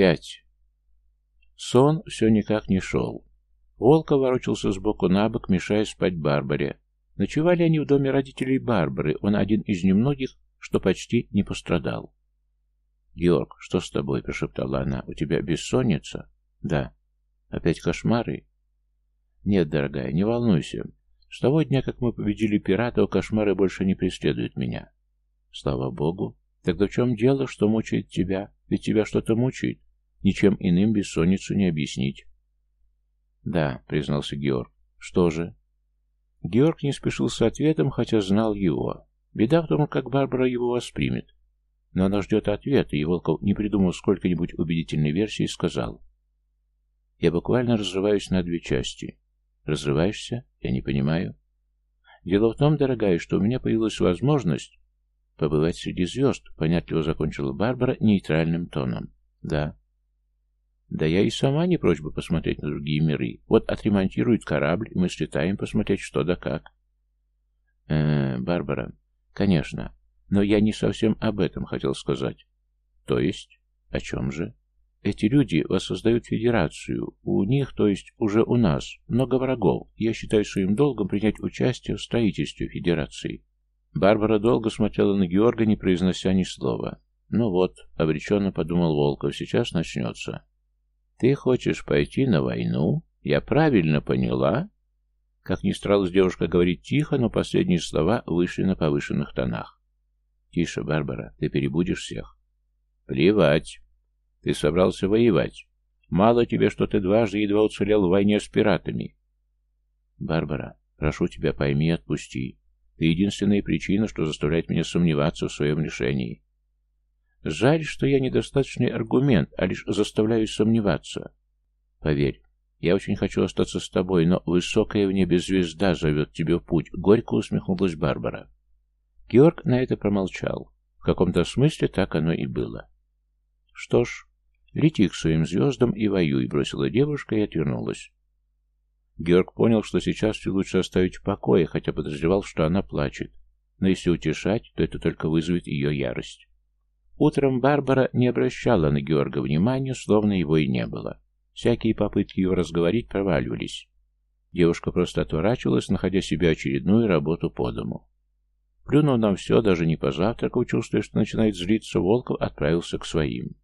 Пять. Сон все никак не шел. Волков ворочался сбоку на бок, мешая спать Барбаре. Ночевали они в доме родителей Барбары, он один из немногих, что почти не пострадал. «Георг, что с тобой?» – прошептала она. «У тебя бессонница?» «Да». «Опять кошмары?» «Нет, дорогая, не волнуйся. С того дня, как мы победили пиратов, кошмары больше не преследуют меня». «Слава богу. Тогда в чем дело, что мучает тебя? Ведь тебя что-то мучает. Ничем иным бессонницу не объяснить». «Да», — признался Георг. «Что же?» Георг не спешил с ответом, хотя знал его. Беда в том, как Барбара его воспримет. Но она ждет ответа, и Волков, не придумал сколько-нибудь убедительной версии, сказал. «Я буквально разрываюсь на две части. Разрываешься? Я не понимаю. Дело в том, дорогая, что у меня появилась возможность побывать среди звезд, понятливо закончила Барбара нейтральным тоном. Да. Да я и сама не прочь бы посмотреть на другие миры. Вот отремонтируют корабль, и мы слетаем посмотреть что да как. Э, Барбара, конечно. Но я не совсем об этом хотел сказать. То есть? О чем же? Эти люди воссоздают федерацию. У них, то есть уже у нас, много врагов. Я считаю своим долгом принять участие в строительстве федерации. Барбара долго смотрела на Георга, не произнося ни слова. «Ну вот», — обреченно подумал Волков, — «сейчас начнется». «Ты хочешь пойти на войну? Я правильно поняла?» Как ни старалась девушка говорить тихо, но последние слова вышли на повышенных тонах. «Тише, Барбара, ты перебудешь всех». «Плевать. Ты собрался воевать. Мало тебе, что ты дважды едва уцелел в войне с пиратами». «Барбара, прошу тебя, пойми и отпусти. Ты единственная причина, что заставляет меня сомневаться в своем решении. Жаль, что я недостаточный аргумент, а лишь заставляю сомневаться. Поверь, я очень хочу остаться с тобой, но высокая в небе звезда зовет тебе в путь», — горько усмехнулась Барбара. Георг на это промолчал. В каком-то смысле так оно и было. «Что ж, лети к своим звездам и воюй», — бросила девушка и отвернулась. Георг понял, что сейчас все лучше оставить в покое, хотя подозревал, что она плачет. Но если утешать, то это только вызовет ее ярость. Утром Барбара не обращала на Георга внимания, словно его и не было. Всякие попытки его разговорить проваливались. Девушка просто отворачивалась, находя себе очередную работу по дому. Плюнув на все, даже не позавтракав, чувствуя, что начинает злиться, Волков отправился к своим.